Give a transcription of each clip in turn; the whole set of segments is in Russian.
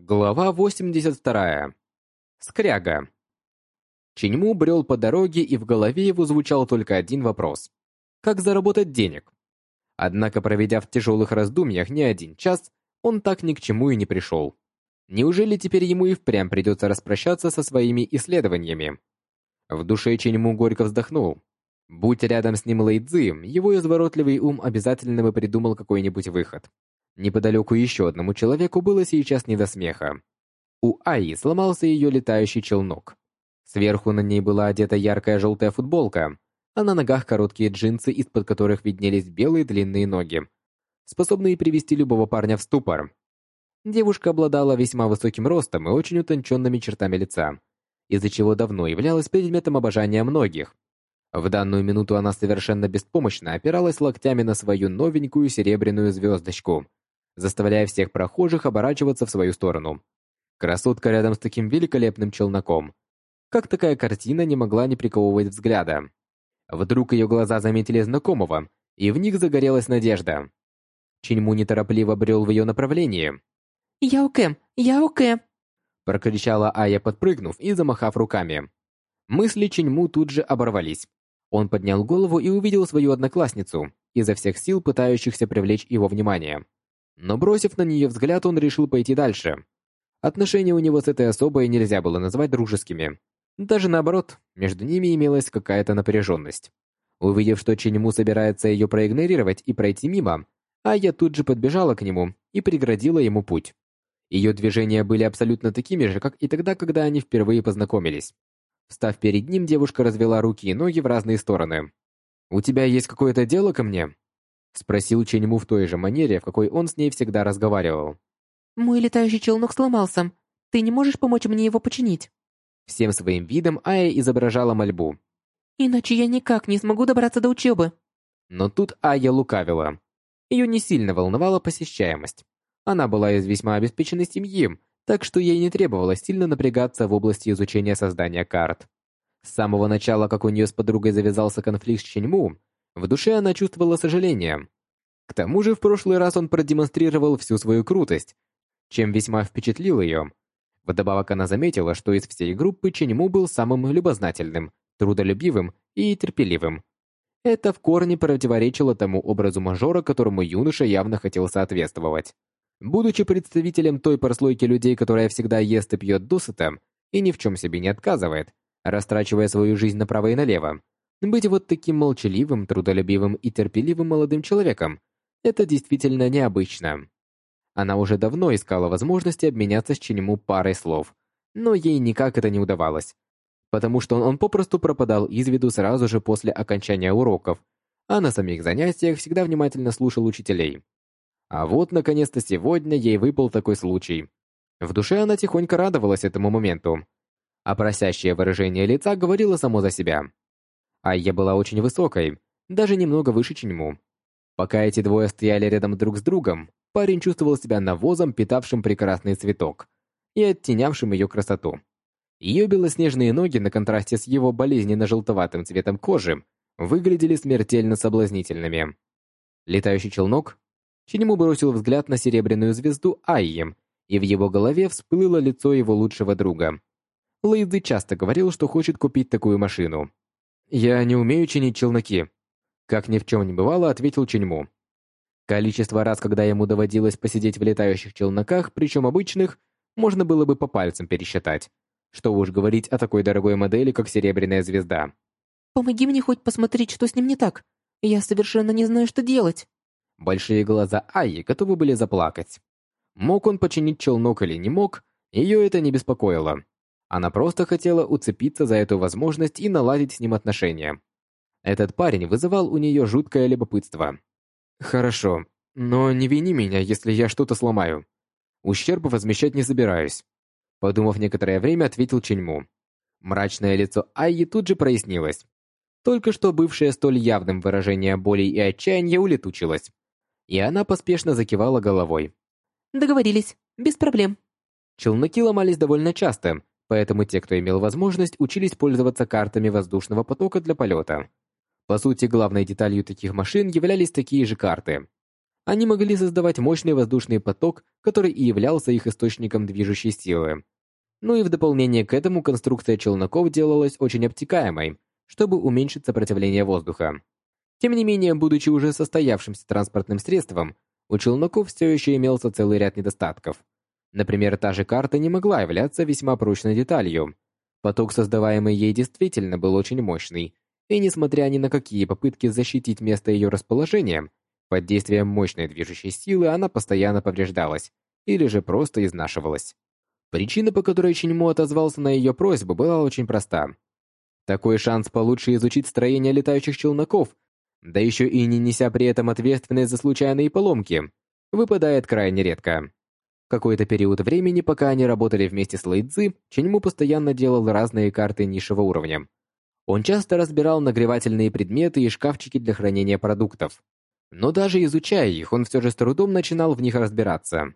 Глава 82. Скряга. Ченьму брел по дороге, и в голове его звучал только один вопрос. Как заработать денег? Однако, проведя в тяжелых раздумьях не один час, он так ни к чему и не пришел. Неужели теперь ему и впрямь придется распрощаться со своими исследованиями? В душе Ченьму горько вздохнул. Будь рядом с ним Лэйдзи, его изворотливый ум обязательно бы придумал какой-нибудь выход. Неподалеку еще одному человеку было сейчас не до смеха. У Аи сломался ее летающий челнок. Сверху на ней была одета яркая желтая футболка, а на ногах короткие джинсы, из-под которых виднелись белые длинные ноги, способные привести любого парня в ступор. Девушка обладала весьма высоким ростом и очень утонченными чертами лица, из-за чего давно являлась предметом обожания многих. В данную минуту она совершенно беспомощно опиралась локтями на свою новенькую серебряную звездочку – заставляя всех прохожих оборачиваться в свою сторону. Красотка рядом с таким великолепным челноком. Как такая картина не могла не приковывать взгляда? Вдруг ее глаза заметили знакомого, и в них загорелась надежда. Чиньму неторопливо брел в ее направлении. «Яоке! Яоке!» прокричала Ая, подпрыгнув и замахав руками. Мысли Чиньму тут же оборвались. Он поднял голову и увидел свою одноклассницу, изо всех сил пытающихся привлечь его внимание. Но бросив на нее взгляд, он решил пойти дальше. Отношения у него с этой особой нельзя было назвать дружескими. Даже наоборот, между ними имелась какая-то напряженность. Увидев, что Ченьму собирается ее проигнорировать и пройти мимо, Ая тут же подбежала к нему и преградила ему путь. Ее движения были абсолютно такими же, как и тогда, когда они впервые познакомились. Встав перед ним, девушка развела руки и ноги в разные стороны. «У тебя есть какое-то дело ко мне?» Спросил Ченьму в той же манере, в какой он с ней всегда разговаривал. «Мой летающий челнок сломался. Ты не можешь помочь мне его починить?» Всем своим видом Ая изображала мольбу. «Иначе я никак не смогу добраться до учебы». Но тут Ая лукавила. Ее не сильно волновала посещаемость. Она была из весьма обеспеченной семьи, так что ей не требовалось сильно напрягаться в области изучения создания карт. С самого начала, как у нее с подругой завязался конфликт с Ченьму, в душе она чувствовала сожаление. К тому же в прошлый раз он продемонстрировал всю свою крутость, чем весьма впечатлил ее. Вдобавок она заметила, что из всей группы Ченьму был самым любознательным, трудолюбивым и терпеливым. Это в корне противоречило тому образу мажора, которому юноша явно хотел соответствовать. Будучи представителем той прослойки людей, которая всегда ест и пьет досыта и ни в чем себе не отказывает, растрачивая свою жизнь направо и налево, быть вот таким молчаливым, трудолюбивым и терпеливым молодым человеком – это действительно необычно. Она уже давно искала возможности обменяться с Чинему парой слов, но ей никак это не удавалось, потому что он попросту пропадал из виду сразу же после окончания уроков, а на самих занятиях всегда внимательно слушал учителей. А вот, наконец-то, сегодня ей выпал такой случай. В душе она тихонько радовалась этому моменту, а просящее выражение лица говорило само за себя. Айя была очень высокой, даже немного выше Чиньму. Пока эти двое стояли рядом друг с другом, парень чувствовал себя навозом, питавшим прекрасный цветок и оттенявшим ее красоту. Ее белоснежные ноги на контрасте с его болезненно-желтоватым цветом кожи выглядели смертельно соблазнительными. Летающий челнок Чиньму бросил взгляд на серебряную звезду Айи, и в его голове всплыло лицо его лучшего друга. Лэйдзи часто говорил, что хочет купить такую машину. «Я не умею чинить челноки», — как ни в чем не бывало, ответил Ченьму. Количество раз, когда ему доводилось посидеть в летающих челноках, причем обычных, можно было бы по пальцам пересчитать. Что уж говорить о такой дорогой модели, как Серебряная звезда. «Помоги мне хоть посмотреть, что с ним не так. Я совершенно не знаю, что делать». Большие глаза Айи готовы были заплакать. Мог он починить челнок или не мог, ее это не беспокоило. Она просто хотела уцепиться за эту возможность и наладить с ним отношения. Этот парень вызывал у нее жуткое любопытство. «Хорошо, но не вини меня, если я что-то сломаю. Ущерб возмещать не собираюсь», подумав некоторое время, ответил Ченьму. Мрачное лицо Айи тут же прояснилось. Только что бывшее столь явным выражение боли и отчаяния улетучилось, и она поспешно закивала головой. «Договорились, без проблем». Челноки ломались довольно часто, Поэтому те, кто имел возможность, учились пользоваться картами воздушного потока для полета. По сути, главной деталью таких машин являлись такие же карты. Они могли создавать мощный воздушный поток, который и являлся их источником движущей силы. Ну и в дополнение к этому конструкция челноков делалась очень обтекаемой, чтобы уменьшить сопротивление воздуха. Тем не менее, будучи уже состоявшимся транспортным средством, у челноков все еще имелся целый ряд недостатков. Например, та же карта не могла являться весьма прочной деталью. Поток, создаваемый ей, действительно был очень мощный, и несмотря ни на какие попытки защитить место ее расположения, под действием мощной движущей силы она постоянно повреждалась или же просто изнашивалась. Причина, по которой Чиньмо отозвался на ее просьбу, была очень проста. Такой шанс получше изучить строение летающих челноков, да еще и не неся при этом ответственность за случайные поломки, выпадает крайне редко. Какой-то период времени, пока они работали вместе с Лэйдзи, Ченьму постоянно делал разные карты низшего уровня. Он часто разбирал нагревательные предметы и шкафчики для хранения продуктов. Но даже изучая их, он все же с трудом начинал в них разбираться.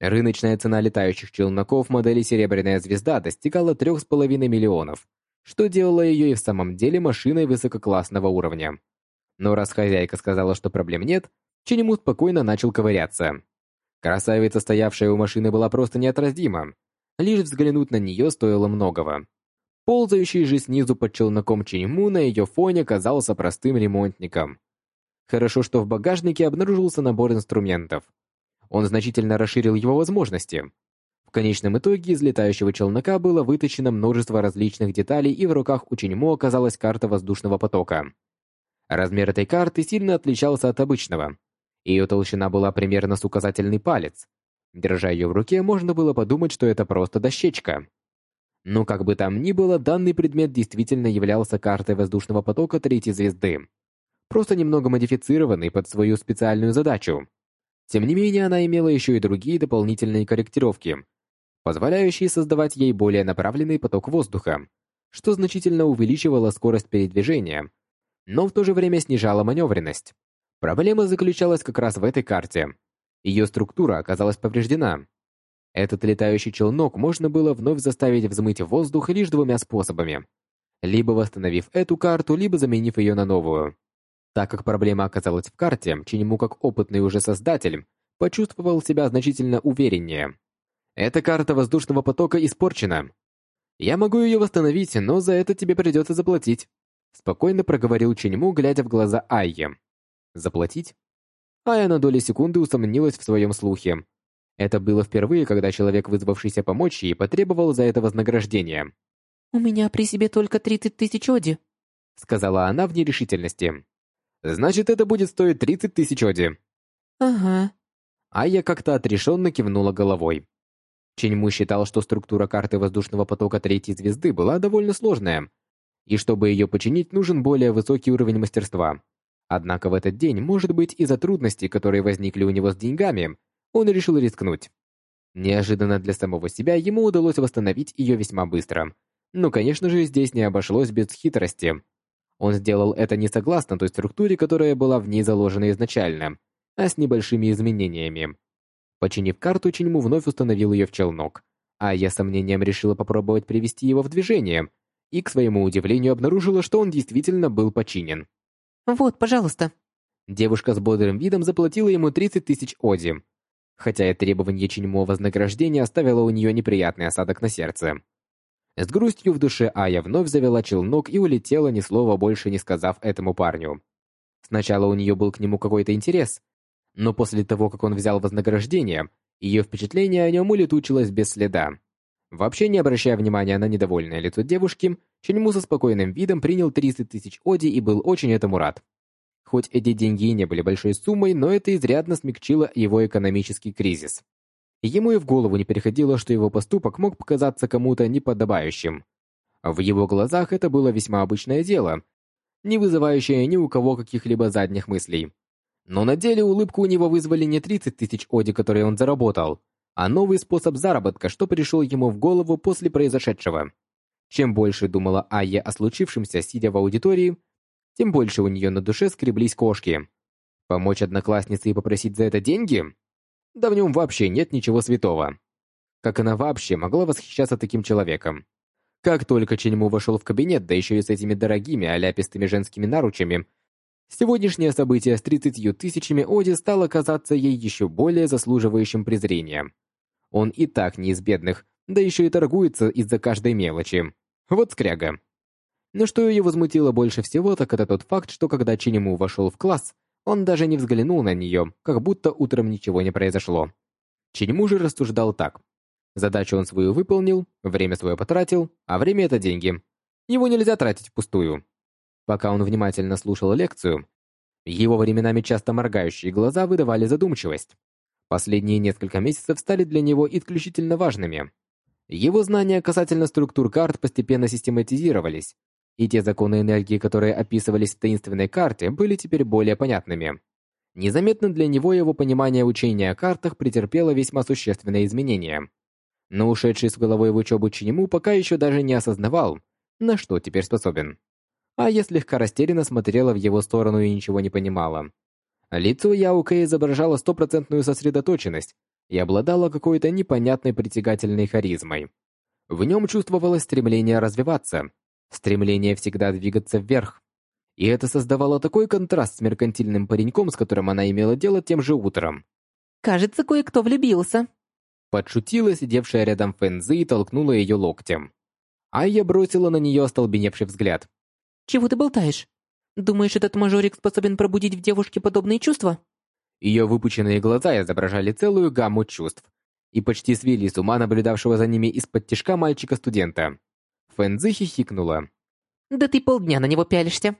Рыночная цена летающих челноков модели «Серебряная звезда» достигала 3,5 миллионов, что делало ее и в самом деле машиной высококлассного уровня. Но раз хозяйка сказала, что проблем нет, Ченему спокойно начал ковыряться. Красавица, стоявшая у машины, была просто неотразима. Лишь взглянуть на нее стоило многого. Ползающий же снизу под челноком Ченему на ее фоне казался простым ремонтником. Хорошо, что в багажнике обнаружился набор инструментов. Он значительно расширил его возможности. В конечном итоге из летающего челнока было выточено множество различных деталей, и в руках у Ченему оказалась карта воздушного потока. Размер этой карты сильно отличался от обычного. Ее толщина была примерно с указательный палец. Держа ее в руке, можно было подумать, что это просто дощечка. Но как бы там ни было, данный предмет действительно являлся картой воздушного потока третьей звезды. Просто немного модифицированный под свою специальную задачу. Тем не менее, она имела еще и другие дополнительные корректировки, позволяющие создавать ей более направленный поток воздуха, что значительно увеличивало скорость передвижения, но в то же время снижало маневренность. Проблема заключалась как раз в этой карте. Ее структура оказалась повреждена. Этот летающий челнок можно было вновь заставить взмыть в воздух лишь двумя способами. Либо восстановив эту карту, либо заменив ее на новую. Так как проблема оказалась в карте, Чиньму как опытный уже создатель почувствовал себя значительно увереннее. Эта карта воздушного потока испорчена. Я могу ее восстановить, но за это тебе придется заплатить. Спокойно проговорил Чиньму, глядя в глаза Айе. Заплатить? Ая на доли секунды усомнилась в своем слухе. Это было впервые, когда человек, вызвавшийся помочь ей, потребовал за это вознаграждение. «У меня при себе только 30 тысяч оди», — сказала она в нерешительности. «Значит, это будет стоить 30 тысяч оди». «Ага». Ая как-то отрешенно кивнула головой. Ченьму считал, что структура карты воздушного потока третьей звезды была довольно сложная, и чтобы ее починить, нужен более высокий уровень мастерства. Однако в этот день, может быть, из-за трудностей, которые возникли у него с деньгами, он решил рискнуть. Неожиданно для самого себя ему удалось восстановить ее весьма быстро. Но, конечно же, здесь не обошлось без хитрости. Он сделал это не согласно той структуре, которая была в ней заложена изначально, а с небольшими изменениями. Починив карту, Чиньму вновь установил ее в челнок, а я с сомнением решила попробовать привести его в движение, и, к своему удивлению, обнаружила, что он действительно был починен. «Вот, пожалуйста». Девушка с бодрым видом заплатила ему 30 тысяч оди. Хотя и требование Чиньмо вознаграждения оставило у нее неприятный осадок на сердце. С грустью в душе Ая вновь завела челнок и улетела, ни слова больше не сказав этому парню. Сначала у нее был к нему какой-то интерес, но после того, как он взял вознаграждение, ее впечатление о нем улетучилось без следа. Вообще не обращая внимания на недовольное лицо девушки, Ченьму со спокойным видом принял 30 тысяч оди и был очень этому рад. Хоть эти деньги и не были большой суммой, но это изрядно смягчило его экономический кризис. Ему и в голову не приходило, что его поступок мог показаться кому-то неподобающим. В его глазах это было весьма обычное дело, не вызывающее ни у кого каких-либо задних мыслей. Но на деле улыбку у него вызвали не 30 тысяч оди, которые он заработал, а новый способ заработка, что пришел ему в голову после произошедшего. Чем больше думала Айя о случившемся, сидя в аудитории, тем больше у нее на душе скреблись кошки. Помочь однокласснице и попросить за это деньги? Да в нем вообще нет ничего святого. Как она вообще могла восхищаться таким человеком? Как только Ченьму вошел в кабинет, да еще и с этими дорогими, аляпистыми женскими наручами, Сегодняшнее событие с 30 тысячами Оди стало казаться ей еще более заслуживающим презрения. Он и так не из бедных, да еще и торгуется из-за каждой мелочи. Вот скряга. Но что ее возмутило больше всего, так это тот факт, что когда Чинему вошел в класс, он даже не взглянул на нее, как будто утром ничего не произошло. Чинему же рассуждал так. Задачу он свою выполнил, время свое потратил, а время — это деньги. Его нельзя тратить впустую. Пока он внимательно слушал лекцию, его временами часто моргающие глаза выдавали задумчивость. Последние несколько месяцев стали для него исключительно важными. Его знания касательно структур карт постепенно систематизировались, и те законы энергии, которые описывались в таинственной карте, были теперь более понятными. Незаметно для него его понимание учения о картах претерпело весьма существенные изменения. Но ушедший с головой в учебу Чинему пока еще даже не осознавал, на что теперь способен. А я слегка растерянно смотрела в его сторону и ничего не понимала. Лицо Яука изображало стопроцентную сосредоточенность и обладало какой-то непонятной притягательной харизмой. В нем чувствовалось стремление развиваться, стремление всегда двигаться вверх. И это создавало такой контраст с меркантильным пареньком, с которым она имела дело тем же утром. «Кажется, кое-кто влюбился», Подшутила сидевшая рядом Фэнзи и толкнула ее локтем. Айя бросила на нее остолбеневший взгляд. «Чего ты болтаешь? Думаешь, этот мажорик способен пробудить в девушке подобные чувства?» Ее выпученные глаза изображали целую гамму чувств и почти свели с ума наблюдавшего за ними из-под тишка мальчика-студента. Фэнзи хихикнула. «Да ты полдня на него пялишься.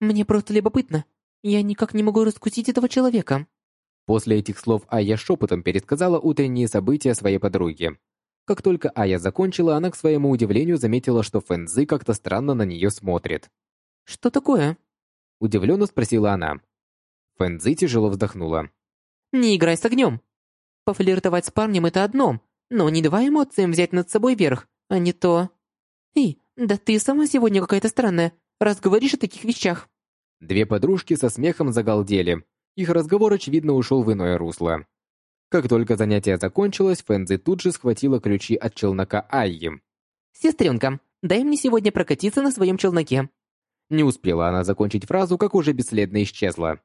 Мне просто любопытно. Я никак не могу раскусить этого человека». После этих слов Ая шепотом пересказала утренние события своей подруге. Как только Ая закончила, она к своему удивлению заметила, что Фэнзи как-то странно на нее смотрит. «Что такое?» Удивленно спросила она. Фэнзи тяжело вздохнула. «Не играй с огнем. Пофлиртовать с парнем — это одно, но не давай эмоциям взять над собой верх, а не то... Эй, да ты сама сегодня какая-то странная, раз говоришь о таких вещах». Две подружки со смехом загалдели, их разговор, очевидно, ушел в иное русло. Как только занятие закончилось, Фэнзи тут же схватила ключи от челнока Айи. «Сестренка, дай мне сегодня прокатиться на своем челноке». Не успела она закончить фразу, как уже бесследно исчезла.